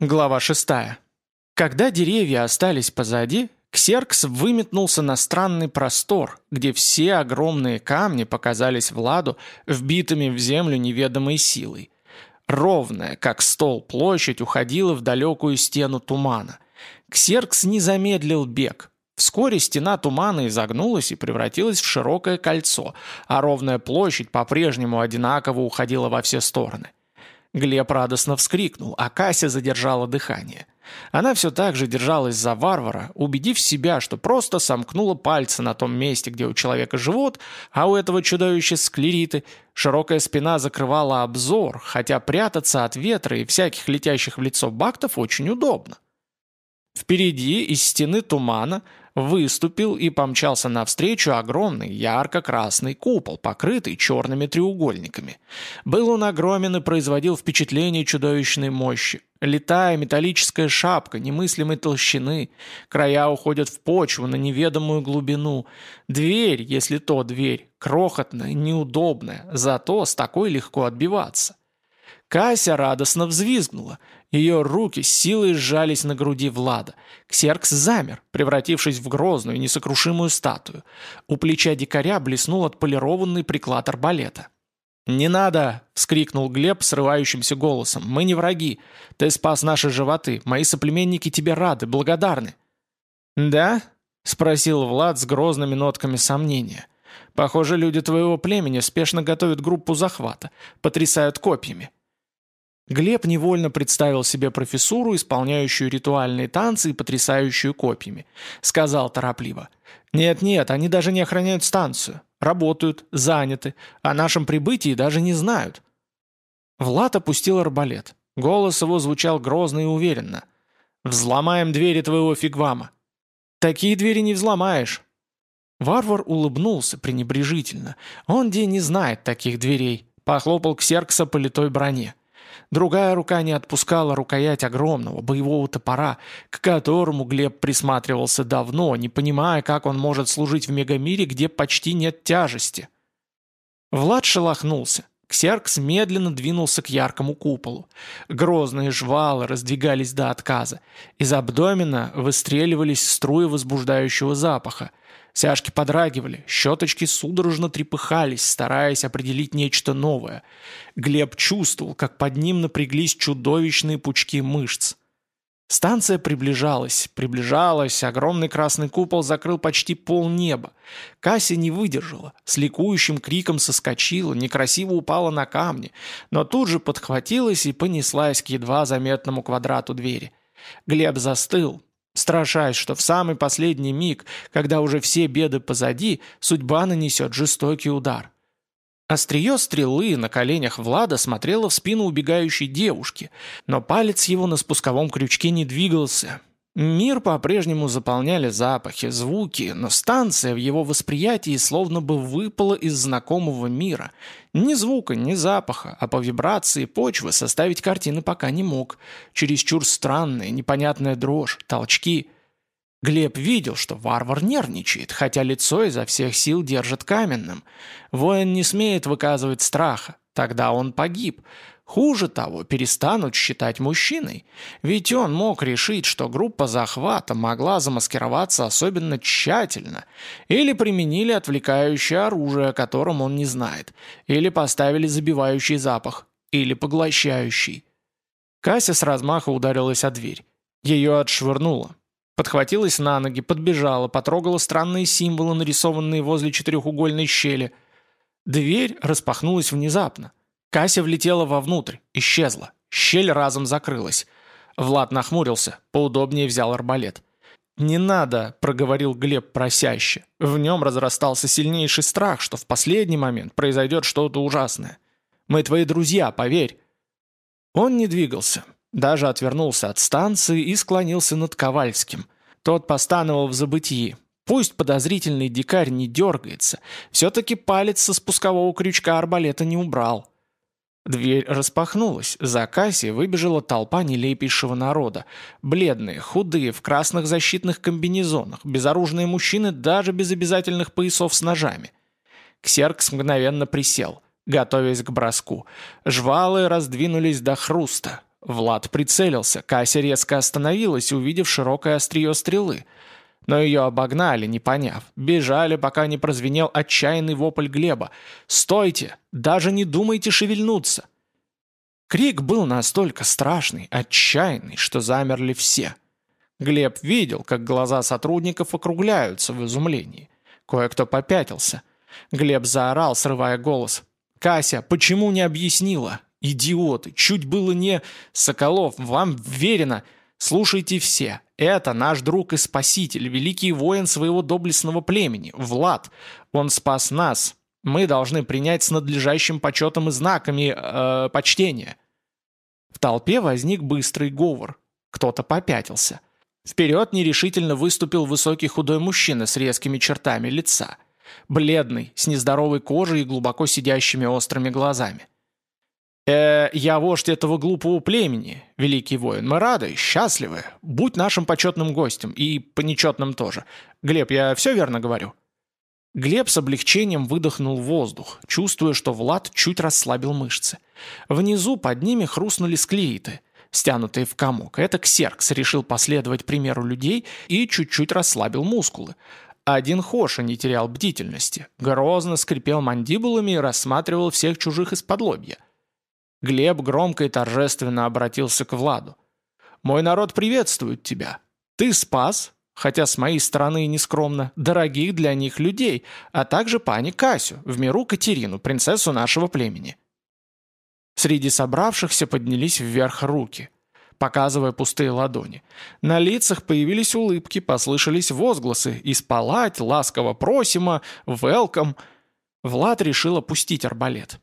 Глава 6. Когда деревья остались позади, Ксеркс выметнулся на странный простор, где все огромные камни показались Владу вбитыми в землю неведомой силой. Ровная, как стол, площадь уходила в далекую стену тумана. Ксеркс не замедлил бег. Вскоре стена тумана изогнулась и превратилась в широкое кольцо, а ровная площадь по-прежнему одинаково уходила во все стороны. Глеб радостно вскрикнул, а Кася задержала дыхание. Она все так же держалась за варвара, убедив себя, что просто сомкнула пальцы на том месте, где у человека живот, а у этого чудовища склериты. Широкая спина закрывала обзор, хотя прятаться от ветра и всяких летящих в лицо бактов очень удобно. Впереди из стены тумана выступил и помчался навстречу огромный ярко-красный купол, покрытый черными треугольниками. Был он огромен и производил впечатление чудовищной мощи. Летая металлическая шапка немыслимой толщины, края уходят в почву на неведомую глубину. Дверь, если то дверь, крохотная, неудобная, зато с такой легко отбиваться. Кася радостно взвизгнула. Ее руки с силой сжались на груди Влада. Ксеркс замер, превратившись в грозную, несокрушимую статую. У плеча дикаря блеснул отполированный приклад арбалета. «Не надо!» — вскрикнул Глеб срывающимся голосом. «Мы не враги. Ты спас наши животы. Мои соплеменники тебе рады, благодарны». «Да?» — спросил Влад с грозными нотками сомнения. «Похоже, люди твоего племени спешно готовят группу захвата, потрясают копьями». Глеб невольно представил себе профессуру, исполняющую ритуальные танцы и потрясающую копьями. Сказал торопливо. «Нет-нет, они даже не охраняют станцию. Работают, заняты. О нашем прибытии даже не знают». Влад опустил арбалет. Голос его звучал грозно и уверенно. «Взломаем двери твоего фигвама». «Такие двери не взломаешь». Варвар улыбнулся пренебрежительно. Он где не знает таких дверей. Похлопал Ксеркса по литой броне. Другая рука не отпускала рукоять огромного боевого топора, к которому Глеб присматривался давно, не понимая, как он может служить в мегамире, где почти нет тяжести. Влад шелохнулся. Ксеркс медленно двинулся к яркому куполу. Грозные жвалы раздвигались до отказа. Из абдомена выстреливались струи возбуждающего запаха. Сяжки подрагивали, щеточки судорожно трепыхались, стараясь определить нечто новое. Глеб чувствовал, как под ним напряглись чудовищные пучки мышц. Станция приближалась, приближалась, огромный красный купол закрыл почти полнеба. Кася не выдержала, с ликующим криком соскочила, некрасиво упала на камни, но тут же подхватилась и понеслась к едва заметному квадрату двери. Глеб застыл, страшась, что в самый последний миг, когда уже все беды позади, судьба нанесет жестокий удар. Острие стрелы на коленях Влада смотрело в спину убегающей девушки, но палец его на спусковом крючке не двигался. Мир по-прежнему заполняли запахи, звуки, но станция в его восприятии словно бы выпала из знакомого мира. Ни звука, ни запаха, а по вибрации почвы составить картины пока не мог. Чересчур странная, непонятная дрожь, толчки — Глеб видел, что варвар нервничает, хотя лицо изо всех сил держит каменным. Воин не смеет выказывать страха, тогда он погиб. Хуже того, перестанут считать мужчиной. Ведь он мог решить, что группа захвата могла замаскироваться особенно тщательно, или применили отвлекающее оружие, о котором он не знает, или поставили забивающий запах, или поглощающий. Кася с размаха ударилась о дверь. Ее отшвырнуло. Подхватилась на ноги, подбежала, потрогала странные символы, нарисованные возле четырехугольной щели. Дверь распахнулась внезапно. Кася влетела вовнутрь, исчезла. Щель разом закрылась. Влад нахмурился, поудобнее взял арбалет. «Не надо», — проговорил Глеб просяще. В нем разрастался сильнейший страх, что в последний момент произойдет что-то ужасное. «Мы твои друзья, поверь». Он не двигался, даже отвернулся от станции и склонился над Ковальским. Тот постановал в забытии. Пусть подозрительный дикарь не дергается, все-таки палец со спускового крючка арбалета не убрал. Дверь распахнулась, за кассе выбежала толпа нелепейшего народа. Бледные, худые, в красных защитных комбинезонах, безоружные мужчины даже без обязательных поясов с ножами. Ксеркс мгновенно присел, готовясь к броску. Жвалы раздвинулись до хруста. Влад прицелился, Кася резко остановилась, увидев широкое острие стрелы. Но ее обогнали, не поняв. Бежали, пока не прозвенел отчаянный вопль Глеба. «Стойте! Даже не думайте шевельнуться!» Крик был настолько страшный, отчаянный, что замерли все. Глеб видел, как глаза сотрудников округляются в изумлении. Кое-кто попятился. Глеб заорал, срывая голос. «Кася, почему не объяснила? Идиоты, чуть было не... Соколов, вам верено. Слушайте все. Это наш друг и спаситель, великий воин своего доблестного племени, Влад. Он спас нас. Мы должны принять с надлежащим почетом и знаками э, почтения». В толпе возник быстрый говор. Кто-то попятился. Вперед нерешительно выступил высокий худой мужчина с резкими чертами лица. Бледный, с нездоровой кожей и глубоко сидящими острыми глазами. «Э, я вождь этого глупого племени, великий воин. Мы рады, счастливы. Будь нашим почетным гостем. И по нечетным тоже. Глеб, я все верно говорю?» Глеб с облегчением выдохнул воздух, чувствуя, что Влад чуть расслабил мышцы. Внизу под ними хрустнули склеиты, стянутые в комок. Это Ксеркс решил последовать примеру людей и чуть-чуть расслабил мускулы. Один Хоша не терял бдительности, грозно скрипел мандибулами и рассматривал всех чужих из-под лобья. Глеб громко и торжественно обратился к Владу. «Мой народ приветствует тебя. Ты спас, хотя с моей стороны и нескромно, дорогих для них людей, а также пани Касю, в миру Катерину, принцессу нашего племени». Среди собравшихся поднялись вверх руки, показывая пустые ладони. На лицах появились улыбки, послышались возгласы «Испалать», «Ласково просимо», «Велком». Влад решил опустить арбалет.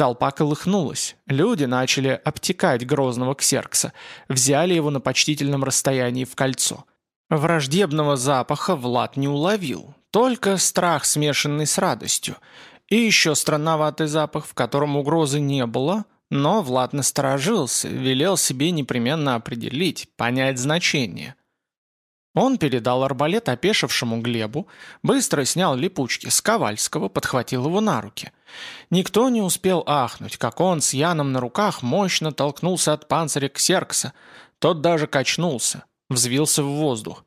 Толпа колыхнулась. Люди начали обтекать грозного ксеркса, взяли его на почтительном расстоянии в кольцо. Враждебного запаха Влад не уловил, только страх, смешанный с радостью. И еще странноватый запах, в котором угрозы не было, но Влад насторожился, велел себе непременно определить, понять значение. Он передал арбалет опешившему Глебу, быстро снял липучки с Ковальского, подхватил его на руки. Никто не успел ахнуть, как он с Яном на руках мощно толкнулся от панциря Ксеркса. Тот даже качнулся, взвился в воздух.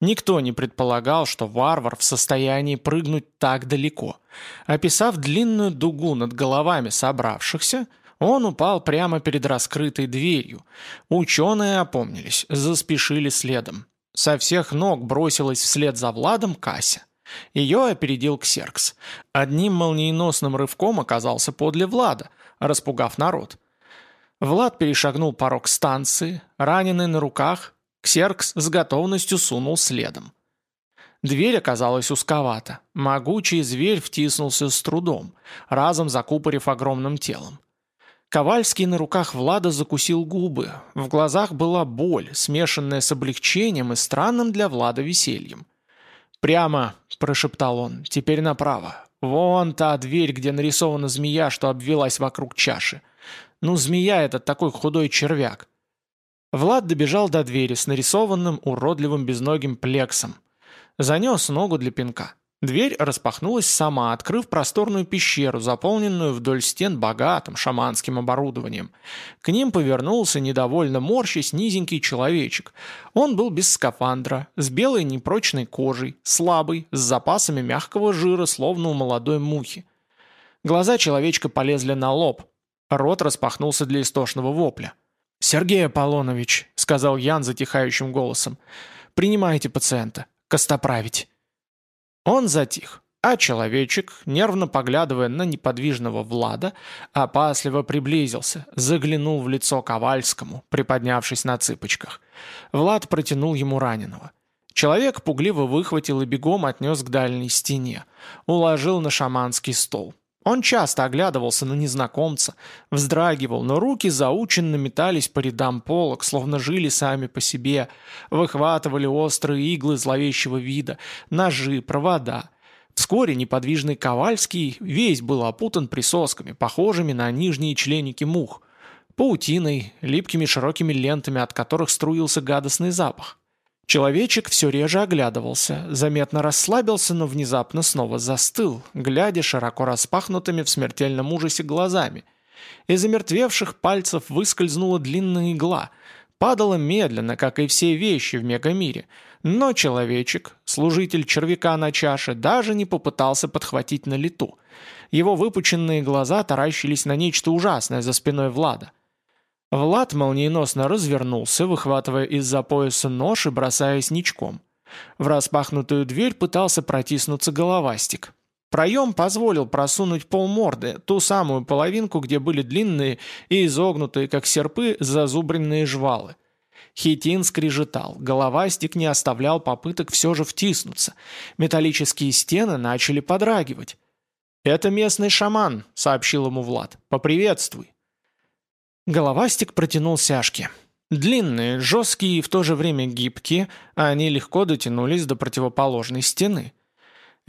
Никто не предполагал, что варвар в состоянии прыгнуть так далеко. Описав длинную дугу над головами собравшихся, он упал прямо перед раскрытой дверью. Ученые опомнились, заспешили следом. Со всех ног бросилась вслед за Владом Кася. Ее опередил Ксеркс. Одним молниеносным рывком оказался подле Влада, распугав народ. Влад перешагнул порог станции, раненый на руках, Ксеркс с готовностью сунул следом. Дверь оказалась узковата. Могучий зверь втиснулся с трудом, разом закупорив огромным телом. Ковальский на руках Влада закусил губы. В глазах была боль, смешанная с облегчением и странным для Влада весельем. «Прямо», — прошептал он, — «теперь направо. Вон та дверь, где нарисована змея, что обвелась вокруг чаши. Ну, змея — это такой худой червяк». Влад добежал до двери с нарисованным уродливым безногим плексом. Занес ногу для пинка. Дверь распахнулась сама, открыв просторную пещеру, заполненную вдоль стен богатым шаманским оборудованием. К ним повернулся недовольно морщись низенький человечек. Он был без скафандра, с белой непрочной кожей, слабый, с запасами мягкого жира, словно у молодой мухи. Глаза человечка полезли на лоб. Рот распахнулся для истошного вопля. «Сергей Аполлонович», — сказал Ян затихающим голосом, — «принимайте пациента. Костоправить». Он затих, а человечек, нервно поглядывая на неподвижного Влада, опасливо приблизился, заглянул в лицо Ковальскому, приподнявшись на цыпочках. Влад протянул ему раненого. Человек пугливо выхватил и бегом отнес к дальней стене, уложил на шаманский стол. Он часто оглядывался на незнакомца, вздрагивал, но руки заученно метались по рядам полок, словно жили сами по себе, выхватывали острые иглы зловещего вида, ножи, провода. Вскоре неподвижный Ковальский весь был опутан присосками, похожими на нижние членики мух, паутиной, липкими широкими лентами, от которых струился гадостный запах. Человечек все реже оглядывался, заметно расслабился, но внезапно снова застыл, глядя широко распахнутыми в смертельном ужасе глазами. Из замертвевших пальцев выскользнула длинная игла. Падала медленно, как и все вещи в мегамире. Но человечек, служитель червяка на чаше, даже не попытался подхватить на лету. Его выпученные глаза таращились на нечто ужасное за спиной Влада. Влад молниеносно развернулся, выхватывая из-за пояса нож и бросаясь ничком. В распахнутую дверь пытался протиснуться головастик. Проем позволил просунуть полморды, ту самую половинку, где были длинные и изогнутые, как серпы, зазубренные жвалы. Хитин скрежетал, головастик не оставлял попыток все же втиснуться. Металлические стены начали подрагивать. «Это местный шаман», — сообщил ему Влад. «Поприветствуй». Головастик протянул сяжки. Длинные, жесткие и в то же время гибкие, а они легко дотянулись до противоположной стены.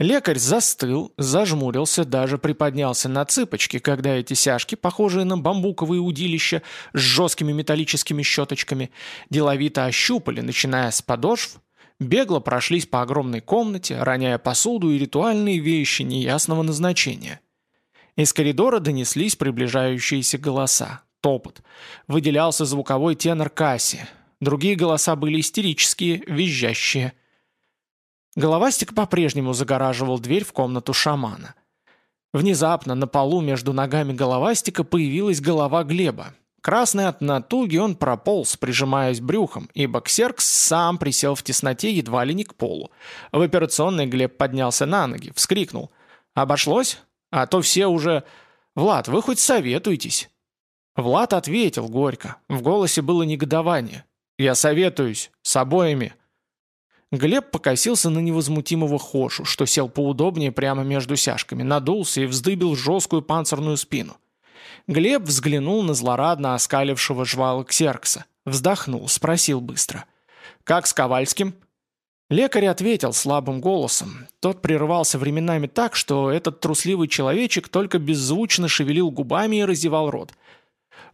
Лекарь застыл, зажмурился, даже приподнялся на цыпочки, когда эти сяжки, похожие на бамбуковые удилища с жесткими металлическими щеточками, деловито ощупали, начиная с подошв, бегло прошлись по огромной комнате, роняя посуду и ритуальные вещи неясного назначения. Из коридора донеслись приближающиеся голоса, топот. Выделялся звуковой тенор Касси. Другие голоса были истерические, визжащие – Головастик по-прежнему загораживал дверь в комнату шамана. Внезапно на полу между ногами головастика появилась голова Глеба. Красный от натуги он прополз, прижимаясь брюхом, ибо Ксеркс сам присел в тесноте едва ли не к полу. В операционной Глеб поднялся на ноги, вскрикнул. «Обошлось? А то все уже... Влад, вы хоть советуйтесь!» Влад ответил горько. В голосе было негодование. «Я советуюсь. С обоими. Глеб покосился на невозмутимого Хошу, что сел поудобнее прямо между сяжками, надулся и вздыбил жесткую панцирную спину. Глеб взглянул на злорадно оскалившего жвала Ксеркса, вздохнул, спросил быстро. «Как с Ковальским?» Лекарь ответил слабым голосом. Тот прерывался временами так, что этот трусливый человечек только беззвучно шевелил губами и разевал рот.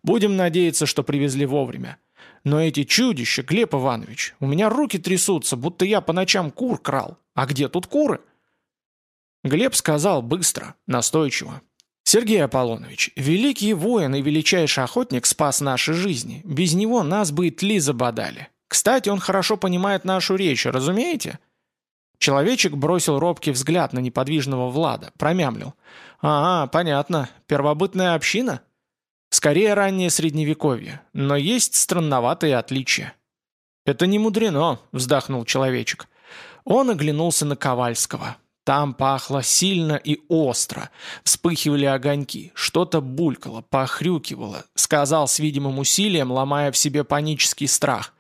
«Будем надеяться, что привезли вовремя. Но эти чудища, Глеб Иванович, у меня руки трясутся, будто я по ночам кур крал. А где тут куры?» Глеб сказал быстро, настойчиво. «Сергей Аполлонович, великий воин и величайший охотник спас наши жизни. Без него нас бы и тли забодали. Кстати, он хорошо понимает нашу речь, разумеете?» Человечек бросил робкий взгляд на неподвижного Влада, промямлил. «Ага, понятно. Первобытная община?» Скорее раннее средневековье, но есть странноватые отличия. «Это не мудрено», — вздохнул человечек. Он оглянулся на Ковальского. Там пахло сильно и остро. Вспыхивали огоньки, что-то булькало, похрюкивало, сказал с видимым усилием, ломая в себе панический страх.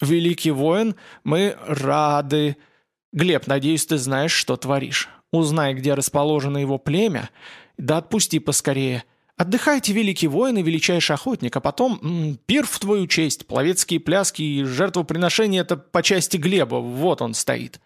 «Великий воин, мы рады...» «Глеб, надеюсь, ты знаешь, что творишь. Узнай, где расположено его племя, да отпусти поскорее. Отдыхайте, великий воин и величайший охотник, а потом м, пир в твою честь, пловецкие пляски и жертвоприношения — это по части Глеба, вот он стоит».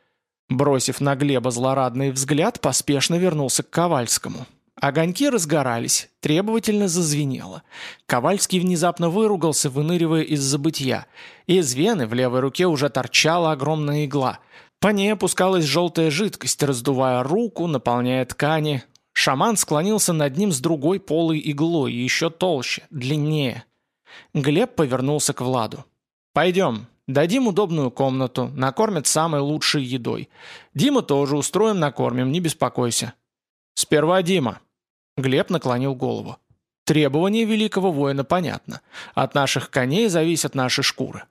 Бросив на Глеба злорадный взгляд, поспешно вернулся к Ковальскому. Огоньки разгорались, требовательно зазвенело. Ковальский внезапно выругался, выныривая из забытья. Из вены в левой руке уже торчала огромная игла. По ней опускалась желтая жидкость, раздувая руку, наполняя ткани, Шаман склонился над ним с другой полой иглой, еще толще, длиннее. Глеб повернулся к Владу. «Пойдем, дадим удобную комнату, накормят самой лучшей едой. Дима тоже устроим, накормим, не беспокойся». «Сперва Дима». Глеб наклонил голову. «Требование великого воина понятно. От наших коней зависят наши шкуры».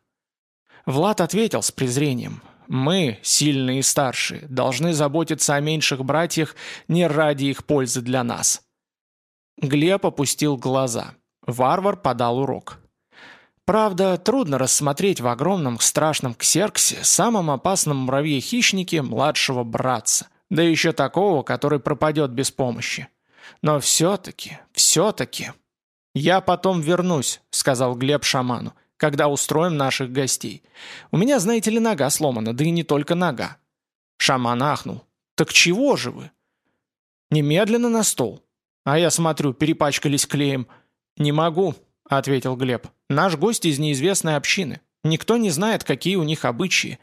Влад ответил с презрением. Мы, сильные и старшие, должны заботиться о меньших братьях не ради их пользы для нас». Глеб опустил глаза. Варвар подал урок. Правда, трудно рассмотреть в огромном страшном ксерксе самом опасном муравье-хищнике младшего братца, да еще такого, который пропадет без помощи. Но все-таки, все-таки... «Я потом вернусь», — сказал Глеб шаману когда устроим наших гостей. У меня, знаете ли, нога сломана, да и не только нога». Шаман ахнул. «Так чего же вы?» «Немедленно на стол». «А я смотрю, перепачкались клеем». «Не могу», — ответил Глеб. «Наш гость из неизвестной общины. Никто не знает, какие у них обычаи.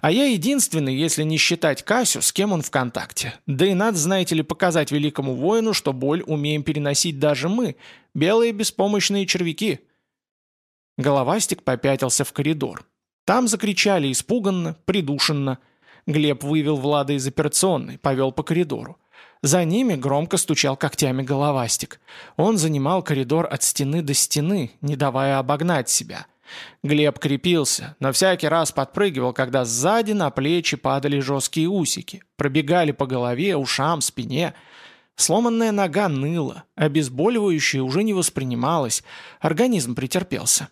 А я единственный, если не считать Касю, с кем он в контакте. Да и надо, знаете ли, показать великому воину, что боль умеем переносить даже мы, белые беспомощные червяки». Головастик попятился в коридор. Там закричали испуганно, придушенно. Глеб вывел Влада из операционной, повел по коридору. За ними громко стучал когтями головастик. Он занимал коридор от стены до стены, не давая обогнать себя – Глеб крепился, но всякий раз подпрыгивал, когда сзади на плечи падали жесткие усики, пробегали по голове, ушам, спине. Сломанная нога ныла, обезболивающее уже не воспринималось, организм претерпелся.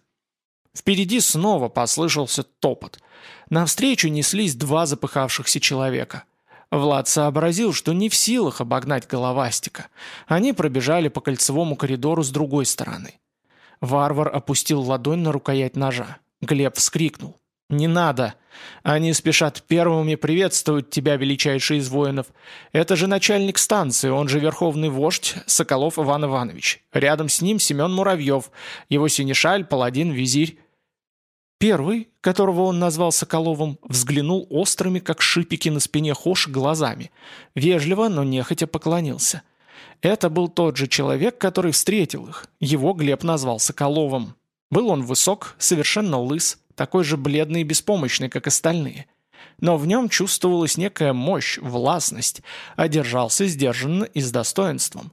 Впереди снова послышался топот. Навстречу неслись два запыхавшихся человека. Влад сообразил, что не в силах обогнать головастика. Они пробежали по кольцевому коридору с другой стороны. Варвар опустил ладонь на рукоять ножа. Глеб вскрикнул. «Не надо! Они спешат первыми приветствовать тебя, величайший из воинов. Это же начальник станции, он же верховный вождь Соколов Иван Иванович. Рядом с ним Семен Муравьев, его синешаль, паладин, визирь». Первый, которого он назвал Соколовым, взглянул острыми, как шипики на спине Хоши, глазами. Вежливо, но нехотя поклонился. Это был тот же человек, который встретил их. Его Глеб назвал Соколовым. Был он высок, совершенно лыс, такой же бледный и беспомощный, как остальные. Но в нем чувствовалась некая мощь, властность, а держался сдержанно и с достоинством.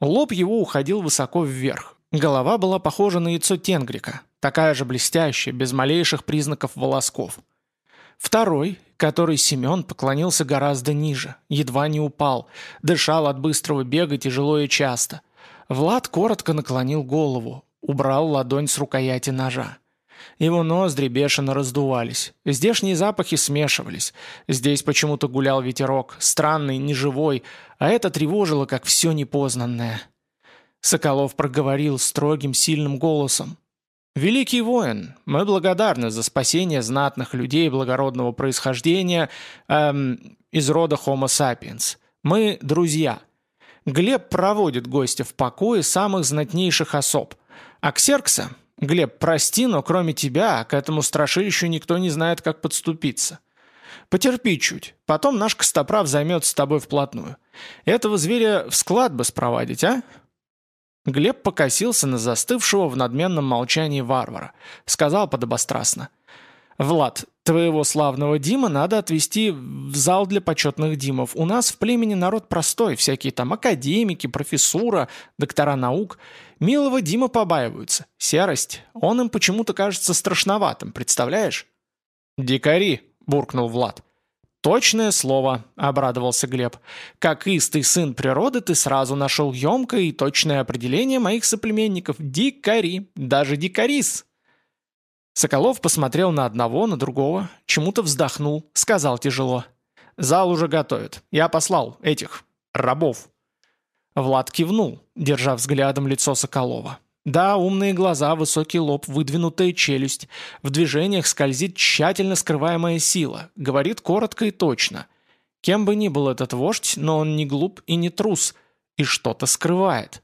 Лоб его уходил высоко вверх. Голова была похожа на яйцо тенгрика, такая же блестящая, без малейших признаков волосков. Второй, который Семен поклонился гораздо ниже, едва не упал, дышал от быстрого бега тяжело и часто. Влад коротко наклонил голову, убрал ладонь с рукояти ножа. Его ноздри бешено раздувались. Здешние запахи смешивались. Здесь почему-то гулял ветерок, странный, неживой, а это тревожило, как все непознанное. Соколов проговорил строгим, сильным голосом. «Великий воин, мы благодарны за спасение знатных людей благородного происхождения эм, из рода Homo sapiens. Мы друзья. Глеб проводит гостя в покое самых знатнейших особ. А Ксеркса, Глеб, прости, но кроме тебя к этому страшилищу никто не знает, как подступиться. Потерпи чуть, потом наш Костоправ займется с тобой вплотную. Этого зверя в склад бы спровадить, а? Глеб покосился на застывшего в надменном молчании варвара. Сказал подобострастно. «Влад, твоего славного Дима надо отвезти в зал для почетных Димов. У нас в племени народ простой, всякие там академики, профессура, доктора наук. Милого Дима побаиваются. Серость. Он им почему-то кажется страшноватым, представляешь?» «Дикари», — буркнул Влад. «Точное слово», — обрадовался Глеб. «Как истый сын природы ты сразу нашел емкое и точное определение моих соплеменников. Дикари, даже дикарис». Соколов посмотрел на одного, на другого, чему-то вздохнул, сказал тяжело. «Зал уже готовят. Я послал этих рабов». Влад кивнул, держа взглядом лицо Соколова. Да, умные глаза, высокий лоб, выдвинутая челюсть. В движениях скользит тщательно скрываемая сила. Говорит коротко и точно. Кем бы ни был этот вождь, но он не глуп и не трус. И что-то скрывает.